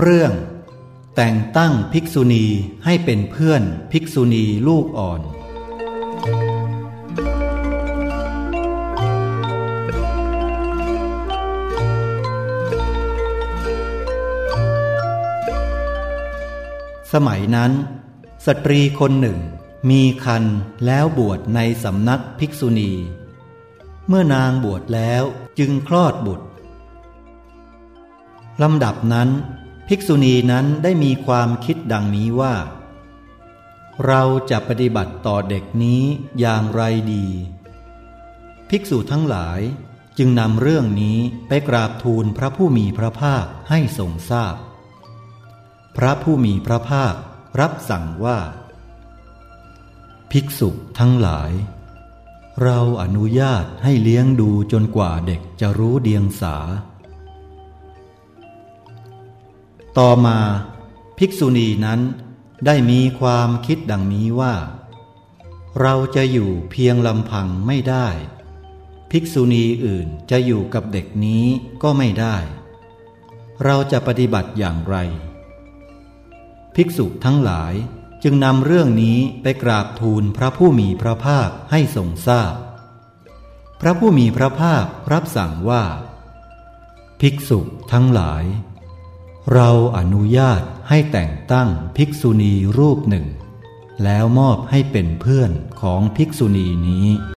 เรื่อง แต่งตั้งภิกษุณีให้เป็นเพื่อนภิกษุณีลูกอ่อน สมัยนั้น สตรีคนหนึ่งมีคันแล้วบวชในสำนักภิกษุณี เมื่อนางบวชแล้วจึงคลอดบุตรลำดับนั้น ภิกษุณีนั้นได้มีความคิดดังนี้ว่า เราจะปฏิบัติต่อเด็กนี้อย่างไรดี ภิกษุทั้งหลายจึงนำเรื่องนี้ไปกราบทูลพระผู้มีพระภาคให้ทรงทราบพพระผู้มีพระภาครับสั่งว่า ภิกษุทั้งหลาย เราอนุญาตให้เลี้ยงดูจนกว่าเด็กจะรู้เดียงสา ต่อมาภิกษุณีนั้นได้มีความคิดดังนี้ว่า เราจะอยู่เพียงลำพังไม่ได้ ภิกษุณีอื่นจะอยู่กับเด็กนี้ก็ไม่ได้ เราจะปฏิบัติอย่างไร ภิกษุทั้งหลายจึงนำเรื่องนี้ไปกราบทูลพระผู้มีพระภาคให้ทรงทราบพพระผู้มีพระภาครับสั่งว่า ภิกษุทั้งหลาย เราอนุญาตให้แต่งตั้งภิกษุณีรูปหนึ่ง แล้วมอบให้เป็นเพื่อนของภิกษุณีนี้